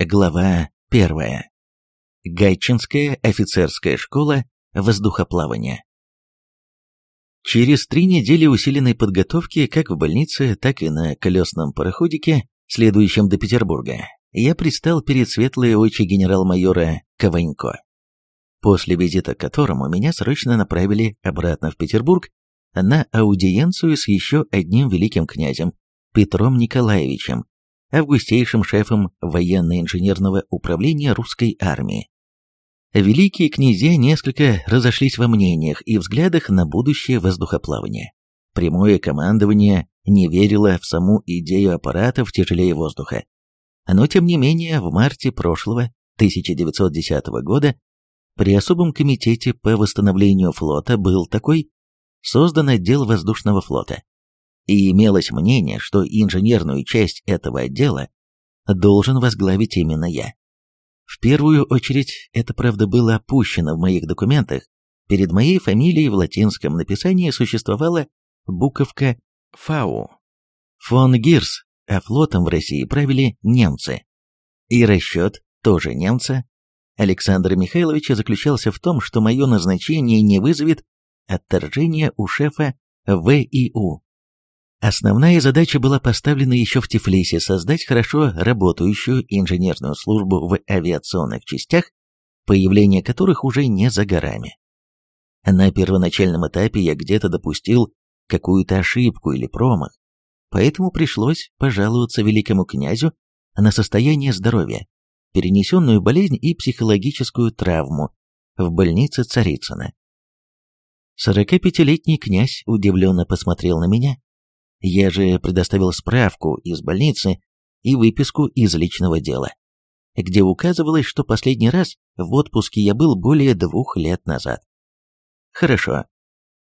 Глава первая. Гайчинская офицерская школа воздухоплавания. Через три недели усиленной подготовки как в больнице, так и на колесном пароходике, следующем до Петербурга, я предстал перед светлой очи генерал-майора Кованько, после визита к которому меня срочно направили обратно в Петербург на аудиенцию с еще одним великим князем, Петром Николаевичем, августейшим шефом военно-инженерного управления русской армии. Великие князья несколько разошлись во мнениях и взглядах на будущее воздухоплавания. Прямое командование не верило в саму идею аппаратов тяжелее воздуха. Но тем не менее, в марте прошлого, 1910 года, при особом комитете по восстановлению флота был такой создан отдел воздушного флота и имелось мнение, что инженерную часть этого отдела должен возглавить именно я. В первую очередь, это правда было опущено в моих документах, перед моей фамилией в латинском написании существовала буковка «фау». Фон Гирс, а флотом в России правили немцы. И расчет, тоже немца, Александра Михайловича заключался в том, что мое назначение не вызовет отторжения у шефа ВИУ. Основная задача была поставлена еще в Тифлисе создать хорошо работающую инженерную службу в авиационных частях, появление которых уже не за горами. На первоначальном этапе я где-то допустил какую-то ошибку или промах, поэтому пришлось пожаловаться великому князю на состояние здоровья, перенесенную болезнь и психологическую травму в больнице Царицына. 45-летний князь удивленно посмотрел на меня, я же предоставил справку из больницы и выписку из личного дела, где указывалось, что последний раз в отпуске я был более двух лет назад. Хорошо.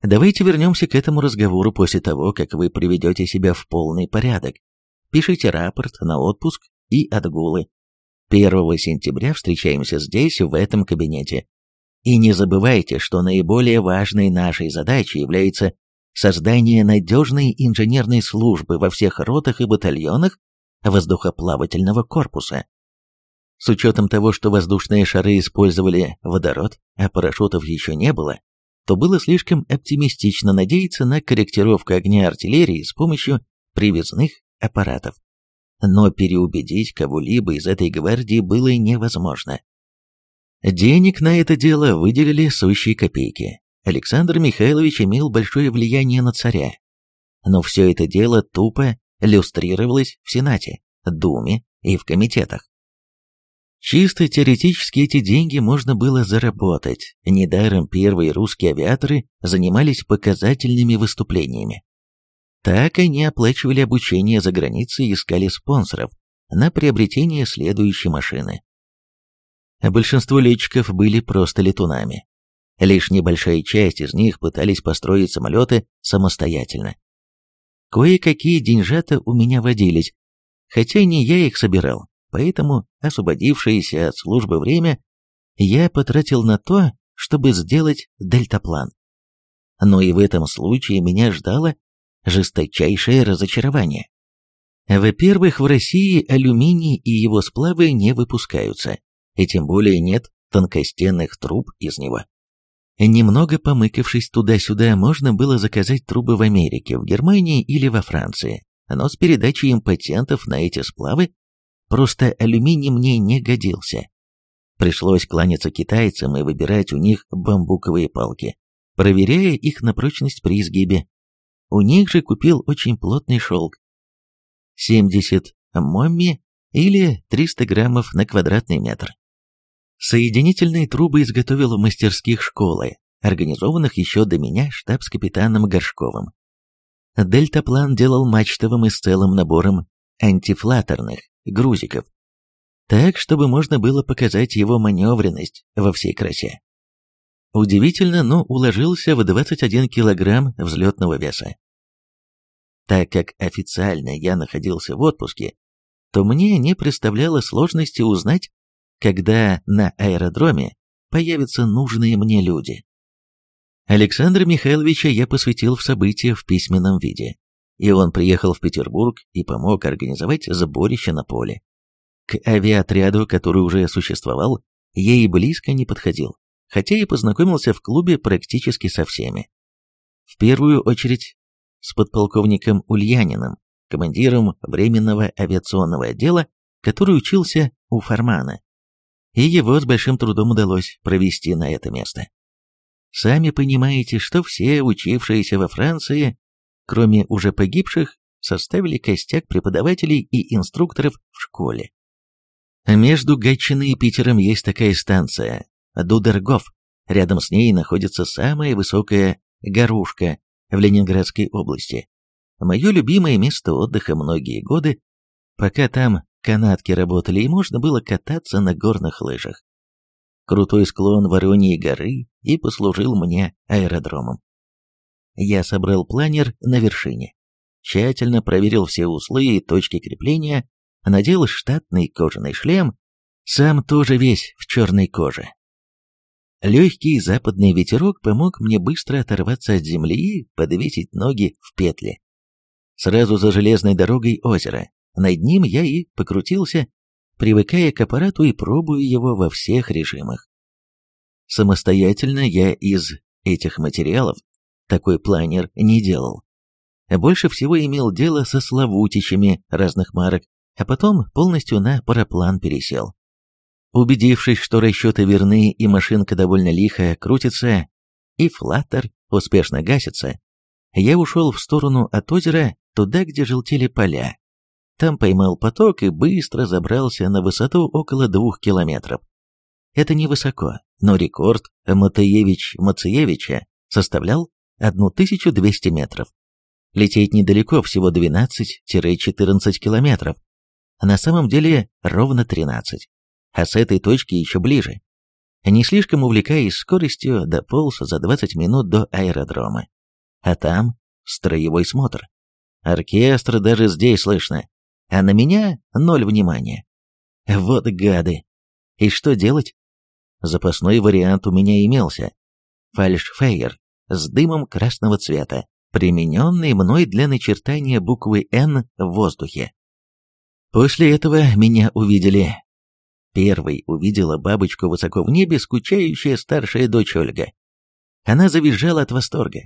Давайте вернемся к этому разговору после того, как вы приведете себя в полный порядок. Пишите рапорт на отпуск и отгулы. 1 сентября встречаемся здесь, в этом кабинете. И не забывайте, что наиболее важной нашей задачей является создание надежной инженерной службы во всех ротах и батальонах воздухоплавательного корпуса. С учетом того, что воздушные шары использовали водород, а парашютов еще не было, то было слишком оптимистично надеяться на корректировку огня артиллерии с помощью привязных аппаратов. Но переубедить кого-либо из этой гвардии было невозможно. Денег на это дело выделили сущие копейки, Александр Михайлович имел большое влияние на царя. Но все это дело тупо люстрировалось в Сенате, Думе и в комитетах. Чисто теоретически эти деньги можно было заработать. Недаром первые русские авиаторы занимались показательными выступлениями. Так они оплачивали обучение за границей и искали спонсоров на приобретение следующей машины. Большинство летчиков были просто летунами, Лишь небольшая часть из них пытались построить самолеты самостоятельно. Кое-какие деньжата у меня водились, хотя не я их собирал, поэтому освободившееся от службы время я потратил на то, чтобы сделать дельтаплан. Но и в этом случае меня ждало жесточайшее разочарование. Во-первых, в России алюминий и его сплавы не выпускаются, и тем более нет тонкостенных труб из него. Немного помыкавшись туда-сюда, можно было заказать трубы в Америке, в Германии или во Франции, но с передачей им патентов на эти сплавы просто алюминий мне не годился. Пришлось кланяться китайцам и выбирать у них бамбуковые палки, проверяя их на прочность при изгибе. У них же купил очень плотный шелк. 70 момми или 300 граммов на квадратный метр. Соединительные трубы изготовил в мастерских школы, организованных еще до меня штабс-капитаном Горшковым. Дельтаплан делал мачтовым и с целым набором антифлаторных грузиков, так, чтобы можно было показать его маневренность во всей красе. Удивительно, но уложился в 21 килограмм взлетного веса. Так как официально я находился в отпуске, то мне не представляло сложности узнать, когда на аэродроме появятся нужные мне люди. Александра Михайловича я посвятил в события в письменном виде, и он приехал в Петербург и помог организовать сборище на поле. К авиаотряду, который уже существовал, я и близко не подходил, хотя и познакомился в клубе практически со всеми. В первую очередь с подполковником Ульяниным, командиром Временного авиационного отдела, который учился у Фармана. И его с большим трудом удалось провести на это место. Сами понимаете, что все учившиеся во Франции, кроме уже погибших, составили костяк преподавателей и инструкторов в школе. Между Гатчиной и Питером есть такая станция – Дудергов. Рядом с ней находится самая высокая горушка в Ленинградской области. Мое любимое место отдыха многие годы, пока там канатки работали и можно было кататься на горных лыжах. Крутой склон Вороньей горы и послужил мне аэродромом. Я собрал планер на вершине, тщательно проверил все узлы и точки крепления, надел штатный кожаный шлем, сам тоже весь в черной коже. Легкий западный ветерок помог мне быстро оторваться от земли и подвесить ноги в петли. Сразу за железной дорогой озеро. Над ним я и покрутился, привыкая к аппарату и пробуя его во всех режимах. Самостоятельно я из этих материалов такой планер не делал. Больше всего имел дело со славутичами разных марок, а потом полностью на параплан пересел. Убедившись, что расчеты верны и машинка довольно лихо крутится, и флаттер успешно гасится, я ушел в сторону от озера, туда, где желтели поля. Там поймал поток и быстро забрался на высоту около двух километров. Это невысоко, но рекорд Матеевич-Мациевича составлял 1200 метров. Лететь недалеко, всего 12-14 километров. На самом деле ровно 13 а с этой точки еще ближе. Не слишком увлекаясь скоростью, дополз за 20 минут до аэродрома. А там строевой смотр. Оркестр даже здесь слышно, а на меня ноль внимания. Вот гады. И что делать? Запасной вариант у меня имелся. Фальшфейер с дымом красного цвета, примененный мной для начертания буквы «Н» в воздухе. После этого меня увидели, Первой увидела бабочку высоко в небе, скучающая старшая дочь Ольга. Она завизжала от восторга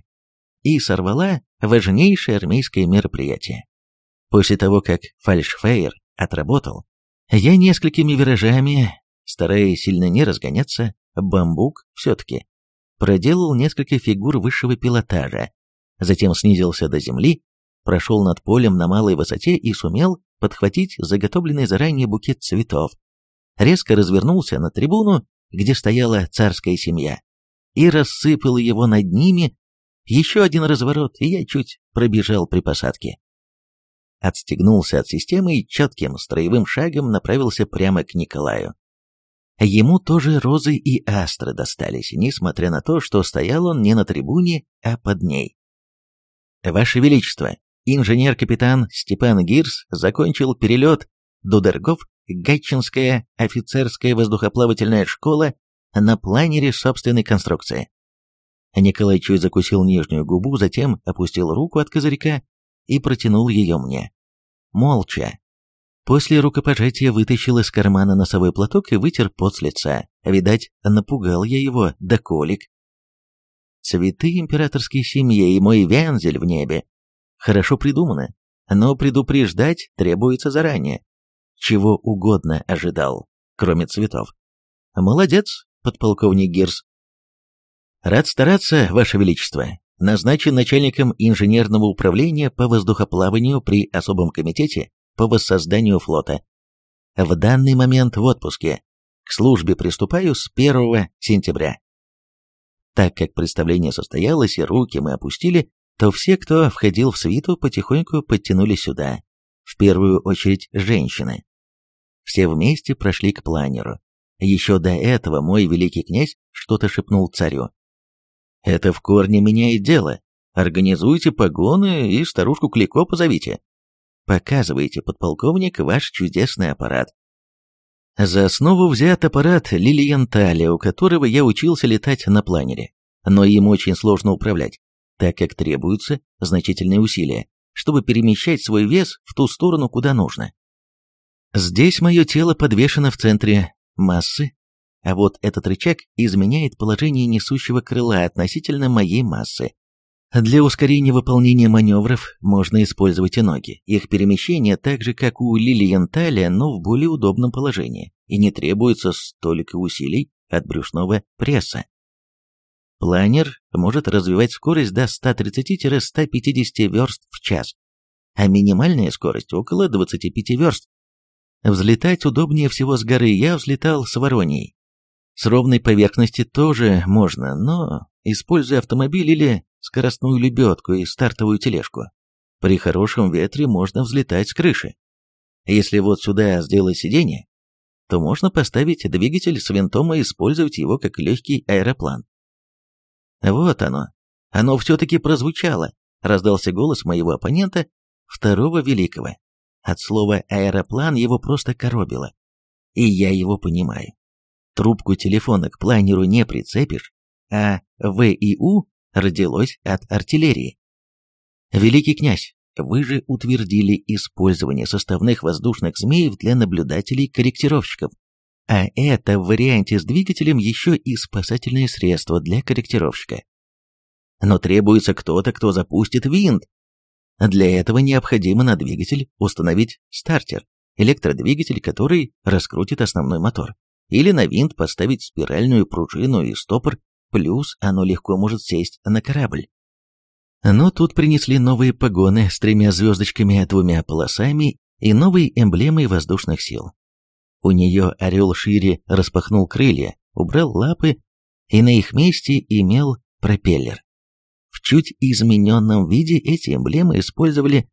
и сорвала важнейшее армейское мероприятие. После того, как фальшфейер отработал, я несколькими виражами, стараясь сильно не разгоняться, бамбук все-таки, проделал несколько фигур высшего пилотажа, затем снизился до земли, прошел над полем на малой высоте и сумел подхватить заготовленный заранее букет цветов, резко развернулся на трибуну, где стояла царская семья, и рассыпал его над ними. Еще один разворот, и я чуть пробежал при посадке. Отстегнулся от системы и четким строевым шагом направился прямо к Николаю. Ему тоже розы и астры достались, несмотря на то, что стоял он не на трибуне, а под ней. «Ваше Величество, инженер-капитан Степан Гирс закончил перелет Дудергов Гатчинская офицерская воздухоплавательная школа на планере собственной конструкции. Николай чуть закусил нижнюю губу, затем опустил руку от козырька и протянул ее мне. Молча. После рукопожатия вытащил из кармана носовой платок и вытер пот с лица. Видать, напугал я его до колик. Цветы императорской семьи и мой вензель в небе. Хорошо придумано, но предупреждать требуется заранее чего угодно ожидал, кроме цветов. Молодец, подполковник Гирс. Рад стараться, Ваше Величество. Назначен начальником инженерного управления по воздухоплаванию при особом комитете по воссозданию флота. В данный момент в отпуске. К службе приступаю с 1 сентября. Так как представление состоялось и руки мы опустили, то все, кто входил в свиту, потихоньку подтянулись сюда, в первую очередь женщины. Все вместе прошли к планеру. Еще до этого мой великий князь что-то шепнул царю. «Это в корне меняет дело. Организуйте погоны и старушку Клико позовите. Показывайте, подполковник, ваш чудесный аппарат». За основу взят аппарат Лилиенталя, у которого я учился летать на планере, но им очень сложно управлять, так как требуются значительные усилия, чтобы перемещать свой вес в ту сторону, куда нужно. Здесь мое тело подвешено в центре массы, а вот этот рычаг изменяет положение несущего крыла относительно моей массы. Для ускорения выполнения маневров можно использовать и ноги. Их перемещение так же, как у Лилиенталя, но в более удобном положении, и не требуется столько усилий от брюшного пресса. Планер может развивать скорость до 130-150 верст в час, а минимальная скорость около 25 верст. Взлетать удобнее всего с горы, я взлетал с Вороньей. С ровной поверхности тоже можно, но используя автомобиль или скоростную лебедку и стартовую тележку. При хорошем ветре можно взлетать с крыши. Если вот сюда сделать сиденье, то можно поставить двигатель с винтом и использовать его как легкий аэроплан. Вот оно. Оно все-таки прозвучало, раздался голос моего оппонента, второго великого. От слова «аэроплан» его просто коробило. И я его понимаю. Трубку телефона к планеру не прицепишь, а ВИУ родилось от артиллерии. Великий князь, вы же утвердили использование составных воздушных змеев для наблюдателей-корректировщиков. А это в варианте с двигателем еще и спасательное средство для корректировщика. Но требуется кто-то, кто запустит винт. Для этого необходимо на двигатель установить стартер, электродвигатель, который раскрутит основной мотор. Или на винт поставить спиральную пружину и стопор, плюс оно легко может сесть на корабль. Но тут принесли новые погоны с тремя звездочками, двумя полосами и новой эмблемой воздушных сил. У нее орел шире распахнул крылья, убрал лапы и на их месте имел пропеллер. В чуть измененном виде эти эмблемы использовали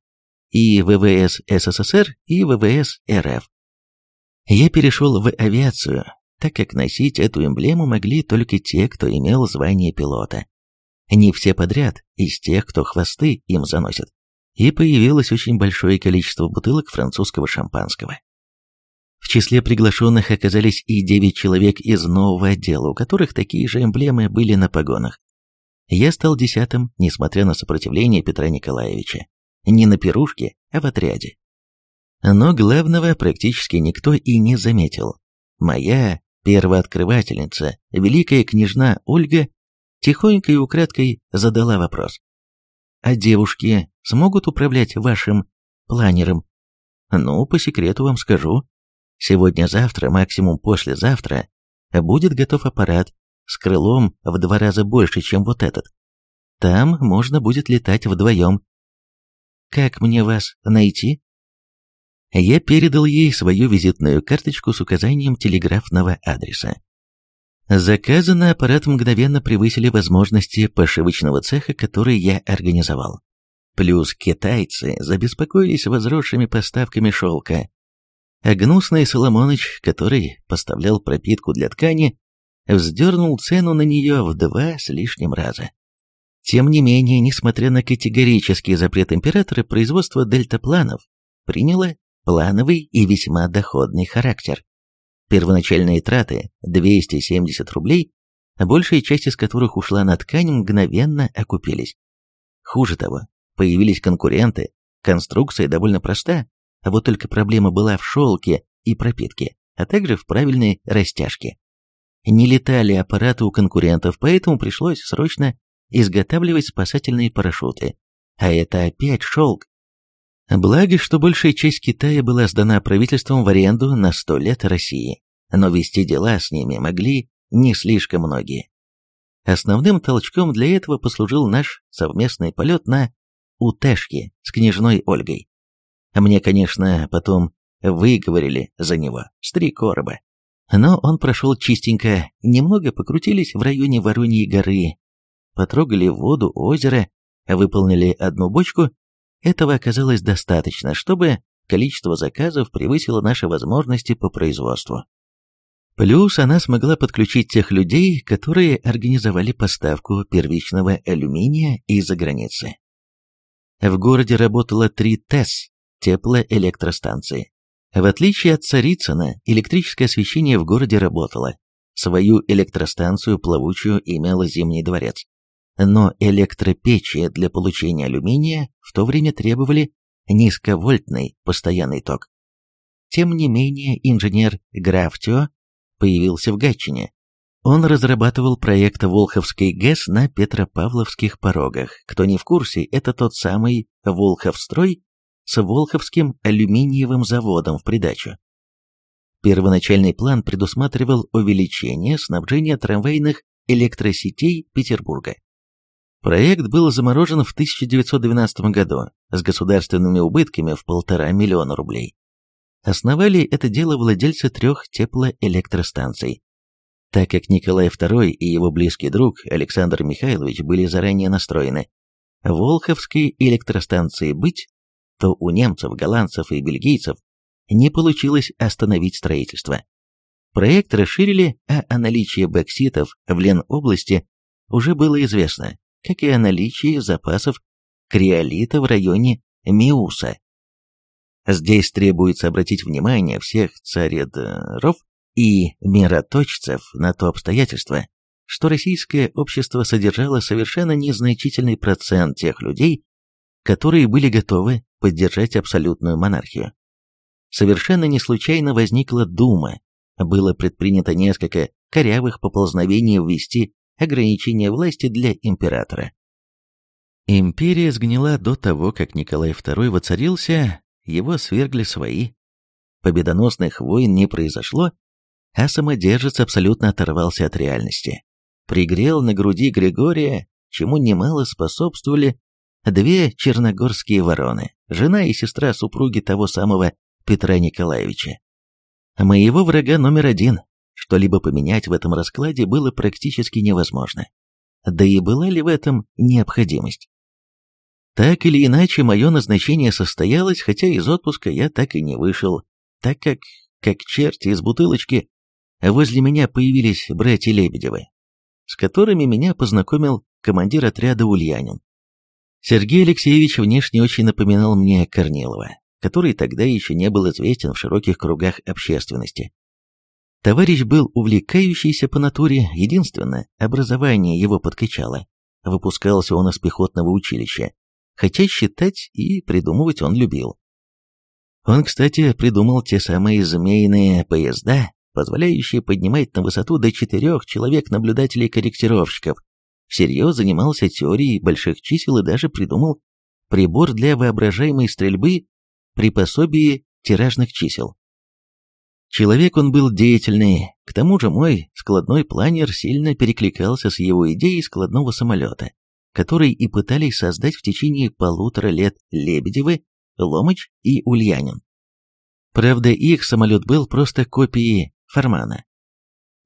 и ВВС СССР, и ВВС РФ. Я перешел в авиацию, так как носить эту эмблему могли только те, кто имел звание пилота. Не все подряд из тех, кто хвосты им заносит. И появилось очень большое количество бутылок французского шампанского. В числе приглашенных оказались и девять человек из нового отдела, у которых такие же эмблемы были на погонах. Я стал десятым, несмотря на сопротивление Петра Николаевича. Не на пирушке, а в отряде. Но главного практически никто и не заметил. Моя первооткрывательница, великая княжна Ольга, тихонько и украдкой задала вопрос. «А девушки смогут управлять вашим планером?» «Ну, по секрету вам скажу, Сегодня-завтра, максимум послезавтра, будет готов аппарат с крылом в два раза больше, чем вот этот. Там можно будет летать вдвоем. Как мне вас найти? Я передал ей свою визитную карточку с указанием телеграфного адреса. Заказы на аппарат мгновенно превысили возможности пошивочного цеха, который я организовал. Плюс китайцы забеспокоились возросшими поставками шелка, а гнусный Соломоныч, который поставлял пропитку для ткани, вздернул цену на нее в два с лишним раза. Тем не менее, несмотря на категорический запрет императора, производство дельтапланов приняло плановый и весьма доходный характер. Первоначальные траты – 270 рублей, большая часть из которых ушла на ткань, мгновенно окупились. Хуже того, появились конкуренты, конструкция довольно проста, а вот только проблема была в шелке и пропитке, а также в правильной растяжке. Не летали аппараты у конкурентов, поэтому пришлось срочно изготавливать спасательные парашюты. А это опять шелк. Благо, что большая часть Китая была сдана правительством в аренду на сто лет России, но вести дела с ними могли не слишком многие. Основным толчком для этого послужил наш совместный полет на Утешке с княжной Ольгой. Мне, конечно, потом выговорили за него с три короба. Но он прошел чистенько, немного покрутились в районе Вороньей горы, потрогали воду озера, выполнили одну бочку. Этого оказалось достаточно, чтобы количество заказов превысило наши возможности по производству. Плюс она смогла подключить тех людей, которые организовали поставку первичного алюминия из-за границы. В городе работало три ТЭС, теплоэлектростанции. В отличие от Царицына, электрическое освещение в городе работало. Свою электростанцию плавучую имел Зимний дворец. Но электропечи для получения алюминия в то время требовали низковольтный постоянный ток. Тем не менее, инженер Графтио появился в Гатчине. Он разрабатывал проект Волховской ГЭС на Петропавловских порогах. Кто не в курсе, это тот самый Волховстрой с Волховским алюминиевым заводом в придачу. Первоначальный план предусматривал увеличение снабжения трамвайных электросетей Петербурга. Проект был заморожен в 1912 году с государственными убытками в полтора миллиона рублей. Основали это дело владельцы трех теплоэлектростанций. Так как Николай II и его близкий друг Александр Михайлович были заранее настроены Волховской электростанции быть, то у немцев, голландцев и бельгийцев не получилось остановить строительство. Проект расширили, а о наличии бокситов в Ленобласти уже было известно, как и о наличии запасов криолита в районе Миуса. Здесь требуется обратить внимание всех царедоров и мироточцев на то обстоятельство, что российское общество содержало совершенно незначительный процент тех людей, которые были готовы поддержать абсолютную монархию. Совершенно не случайно возникла Дума, было предпринято несколько корявых поползновений ввести ограничения власти для императора. Империя сгнила до того, как Николай II воцарился, его свергли свои. Победоносных войн не произошло, а самодержец абсолютно оторвался от реальности. Пригрел на груди Григория, чему немало способствовали две черногорские вороны, жена и сестра супруги того самого Петра Николаевича. Моего врага номер один. Что-либо поменять в этом раскладе было практически невозможно. Да и была ли в этом необходимость? Так или иначе, мое назначение состоялось, хотя из отпуска я так и не вышел, так как, как черти из бутылочки, возле меня появились братья Лебедевы, с которыми меня познакомил командир отряда Ульянин. Сергей Алексеевич внешне очень напоминал мне Корнилова который тогда еще не был известен в широких кругах общественности. Товарищ был увлекающийся по натуре, единственное, образование его подкачало. Выпускался он из пехотного училища, хотя считать и придумывать он любил. Он, кстати, придумал те самые змеиные поезда, позволяющие поднимать на высоту до четырех человек-наблюдателей-корректировщиков, всерьез занимался теорией больших чисел и даже придумал прибор для воображаемой стрельбы при пособии тиражных чисел. Человек он был деятельный, к тому же мой складной планер сильно перекликался с его идеей складного самолета, который и пытались создать в течение полутора лет Лебедевы, Ломыч и Ульянин. Правда, их самолет был просто копией Формана.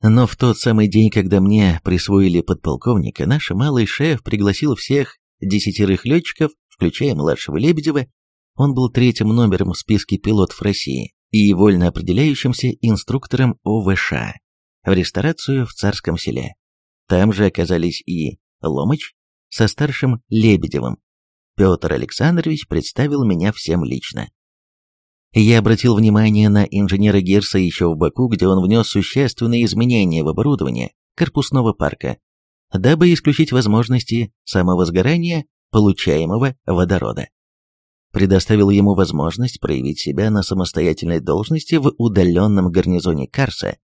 Но в тот самый день, когда мне присвоили подполковника, наш малый шеф пригласил всех десятерых летчиков, включая младшего Лебедева, он был третьим номером в списке пилотов России и вольно определяющимся инструктором ОВШ в ресторацию в Царском селе. Там же оказались и Ломыч со старшим Лебедевым. Петр Александрович представил меня всем лично. Я обратил внимание на инженера Гирса еще в Баку, где он внес существенные изменения в оборудование корпусного парка, дабы исключить возможности самовозгорания получаемого водорода предоставил ему возможность проявить себя на самостоятельной должности в удаленном гарнизоне Карса,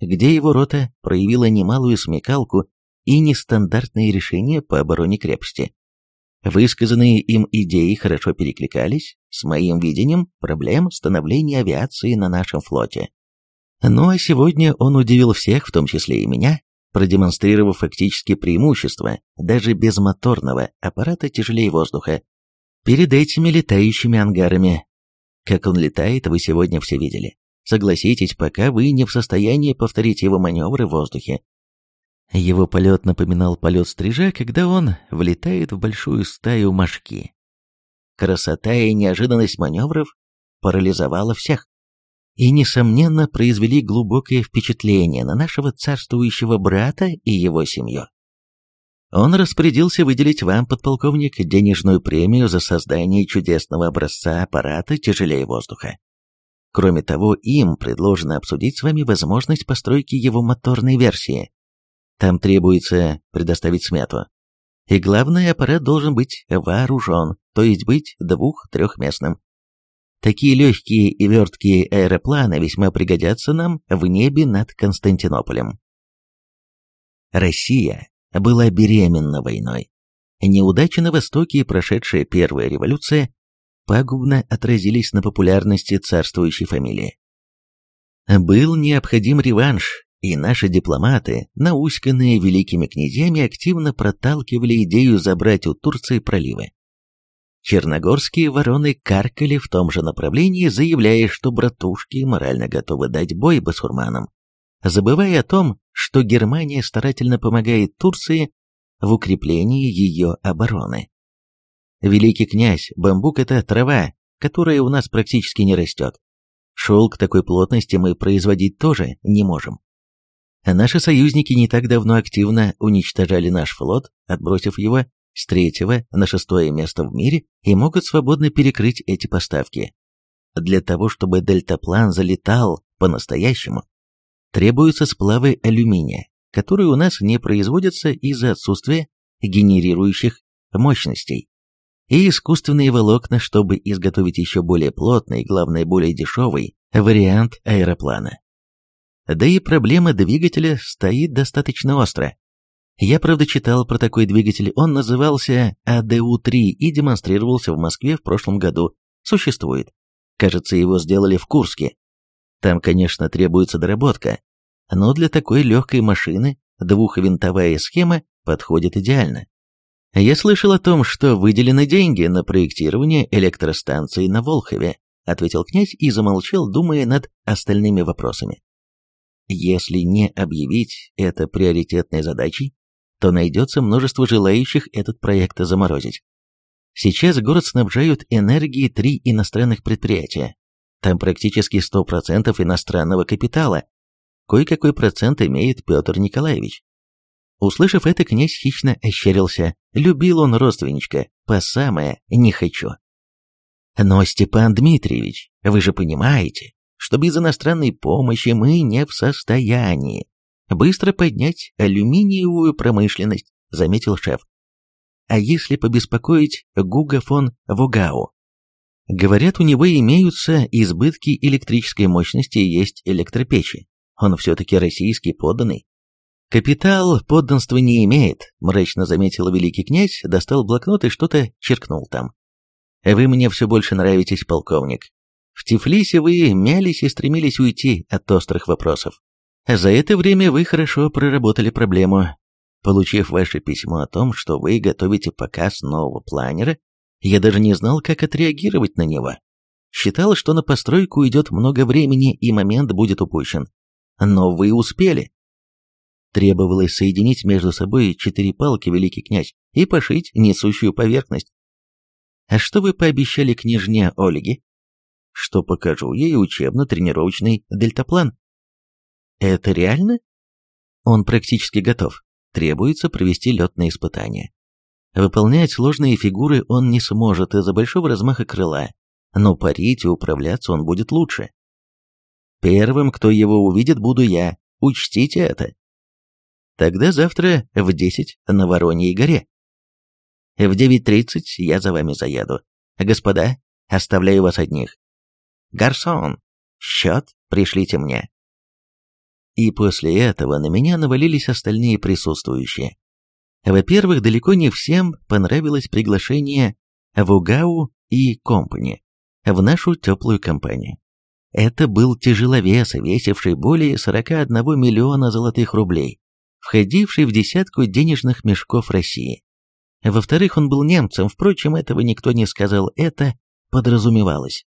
где его рота проявила немалую смекалку и нестандартные решения по обороне крепости. Высказанные им идеи хорошо перекликались с моим видением проблем становления авиации на нашем флоте. Ну а сегодня он удивил всех, в том числе и меня, продемонстрировав фактически преимущество даже безмоторного аппарата тяжелее воздуха, перед этими летающими ангарами. Как он летает, вы сегодня все видели. Согласитесь, пока вы не в состоянии повторить его маневры в воздухе. Его полет напоминал полет стрижа, когда он влетает в большую стаю мошки. Красота и неожиданность маневров парализовала всех и, несомненно, произвели глубокое впечатление на нашего царствующего брата и его семью. Он распорядился выделить вам, подполковник, денежную премию за создание чудесного образца аппарата тяжелее воздуха. Кроме того, им предложено обсудить с вами возможность постройки его моторной версии. Там требуется предоставить смету. И главное, аппарат должен быть вооружен, то есть быть двух-трехместным. Такие легкие и верткие аэропланы весьма пригодятся нам в небе над Константинополем. Россия была беременна войной. Неудачи на Востоке и прошедшая первая революция пагубно отразились на популярности царствующей фамилии. Был необходим реванш, и наши дипломаты, науськанные великими князьями, активно проталкивали идею забрать у Турции проливы. Черногорские вороны каркали в том же направлении, заявляя, что братушки морально готовы дать бой басурманам, забывая о том, что Германия старательно помогает Турции в укреплении ее обороны. Великий князь, бамбук – это трава, которая у нас практически не растет. Шелк такой плотности мы производить тоже не можем. Наши союзники не так давно активно уничтожали наш флот, отбросив его с третьего на шестое место в мире и могут свободно перекрыть эти поставки. Для того, чтобы дельтаплан залетал по-настоящему, требуются сплавы алюминия, которые у нас не производятся из-за отсутствия генерирующих мощностей, и искусственные волокна, чтобы изготовить еще более плотный главное, более дешевый вариант аэроплана. Да и проблема двигателя стоит достаточно остро. Я, правда, читал про такой двигатель, он назывался АДУ-3 и демонстрировался в Москве в прошлом году. Существует. Кажется, его сделали в Курске. Там, конечно, требуется доработка, но для такой легкой машины двухвинтовая схема подходит идеально. Я слышал о том, что выделены деньги на проектирование электростанции на Волхове, ответил князь и замолчал, думая над остальными вопросами. Если не объявить это приоритетной задачей, то найдется множество желающих этот проект заморозить. Сейчас город снабжают энергией три иностранных предприятия. Там практически 100% иностранного капитала. Кое-какой процент имеет Петр Николаевич. Услышав это, князь хищно ощерился. Любил он родственничка, по самое «не хочу». Но, Степан Дмитриевич, вы же понимаете, что без иностранной помощи мы не в состоянии быстро поднять алюминиевую промышленность, заметил шеф. А если побеспокоить Гуга фон Вогау? Говорят, у него имеются избытки электрической мощности и есть электропечи. Он все-таки российский подданный. Капитал подданства не имеет, мрачно заметил великий князь, достал блокнот и что-то черкнул там. Вы мне все больше нравитесь, полковник. В Тифлисе вы мялись и стремились уйти от острых вопросов. За это время вы хорошо проработали проблему. Получив ваше письмо о том, что вы готовите показ нового планера, я даже не знал, как отреагировать на него. Считал, что на постройку уйдет много времени и момент будет упущен. Но вы успели. Требовалось соединить между собой четыре палки, великий князь, и пошить несущую поверхность. А что вы пообещали княжне Ольге? Что покажу ей учебно-тренировочный дельтаплан. Это реально? Он практически готов. Требуется провести летные испытания. Выполнять сложные фигуры он не сможет из-за большого размаха крыла, но парить и управляться он будет лучше. Первым, кто его увидит, буду я. Учтите это. Тогда завтра в 10 на Вороньей горе. В 9.30 я за вами заеду. Господа, оставляю вас одних. Гарсон, счет пришлите мне. И после этого на меня навалились остальные присутствующие. Во-первых, далеко не всем понравилось приглашение в Угау и Компани в нашу теплую компанию. Это был тяжеловес, весивший более 41 миллиона золотых рублей, входивший в десятку денежных мешков России. Во-вторых, он был немцем, впрочем, этого никто не сказал, это подразумевалось.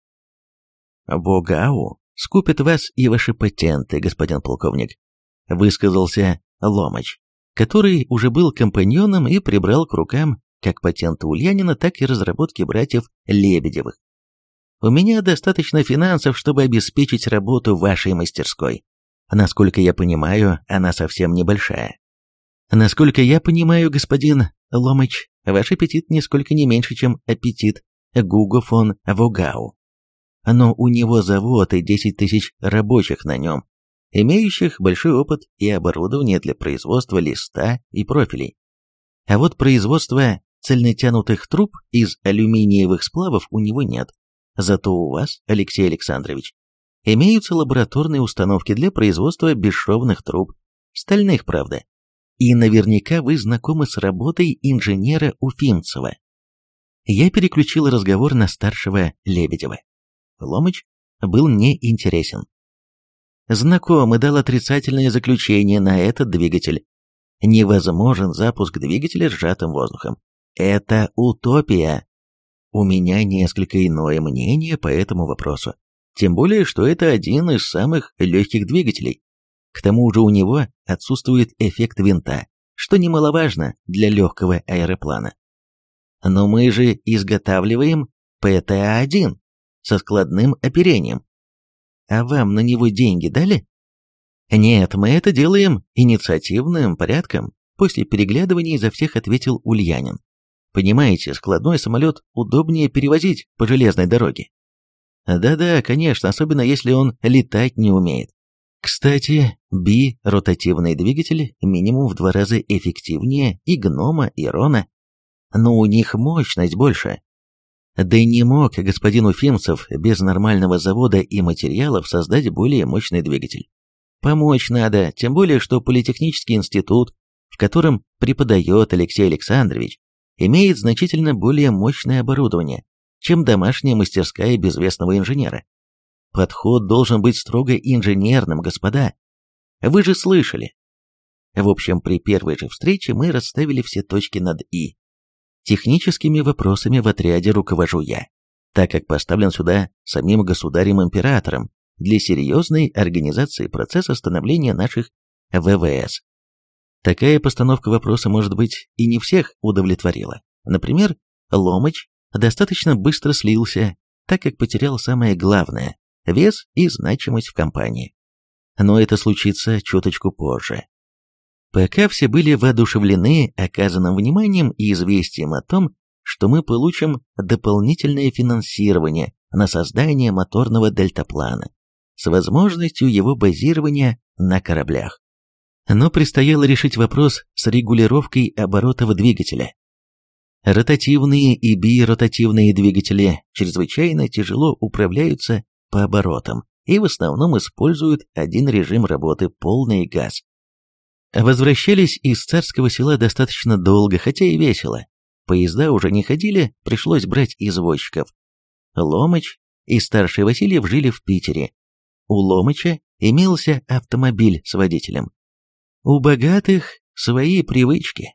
В Угау скупят вас и ваши патенты, господин полковник», — высказался Ломач, который уже был компаньоном и прибрал к рукам как патенты Ульянина, так и разработки братьев Лебедевых. «У меня достаточно финансов, чтобы обеспечить работу вашей мастерской. Насколько я понимаю, она совсем небольшая. Насколько я понимаю, господин Ломач, ваш аппетит нисколько не меньше, чем аппетит Гуго фон Вогау но у него завод и 10 тысяч рабочих на нем, имеющих большой опыт и оборудование для производства листа и профилей. А вот производства цельнотянутых труб из алюминиевых сплавов у него нет. Зато у вас, Алексей Александрович, имеются лабораторные установки для производства бесшовных труб, стальных, правда. И наверняка вы знакомы с работой инженера Уфимцева. Я переключил разговор на старшего Лебедева. Ломыч был мне интересен. Знакомый дал отрицательное заключение на этот двигатель. Невозможен запуск двигателя сжатым воздухом. Это утопия. У меня несколько иное мнение по этому вопросу. Тем более, что это один из самых легких двигателей. К тому же у него отсутствует эффект винта, что немаловажно для легкого аэроплана. Но мы же изготавливаем ПТА-1 со складным оперением. А вам на него деньги дали? Нет, мы это делаем инициативным порядком, после переглядывания изо всех ответил Ульянин. Понимаете, складной самолет удобнее перевозить по железной дороге. Да-да, конечно, особенно если он летать не умеет. Кстати, би-ротативные двигатели минимум в два раза эффективнее и гнома, и рона, но у них мощность больше. Да не мог господин Уфимцев без нормального завода и материалов создать более мощный двигатель. Помочь надо, тем более, что Политехнический институт, в котором преподает Алексей Александрович, имеет значительно более мощное оборудование, чем домашняя мастерская безвестного инженера. Подход должен быть строго инженерным, господа. Вы же слышали. В общем, при первой же встрече мы расставили все точки над «и». Техническими вопросами в отряде руковожу я, так как поставлен сюда самим государем-императором для серьезной организации процесса становления наших ВВС. Такая постановка вопроса, может быть, и не всех удовлетворила. Например, Ломыч достаточно быстро слился, так как потерял самое главное – вес и значимость в компании. Но это случится чуточку позже. Пока все были воодушевлены оказанным вниманием и известием о том, что мы получим дополнительное финансирование на создание моторного дельтаплана с возможностью его базирования на кораблях. Но предстояло решить вопрос с регулировкой оборотов двигателя. Ротативные и биротативные двигатели чрезвычайно тяжело управляются по оборотам и в основном используют один режим работы полный газ. Возвращались из царского села достаточно долго, хотя и весело. Поезда уже не ходили, пришлось брать извозчиков. Ломыч и старший Васильев жили в Питере. У Ломыча имелся автомобиль с водителем. У богатых свои привычки.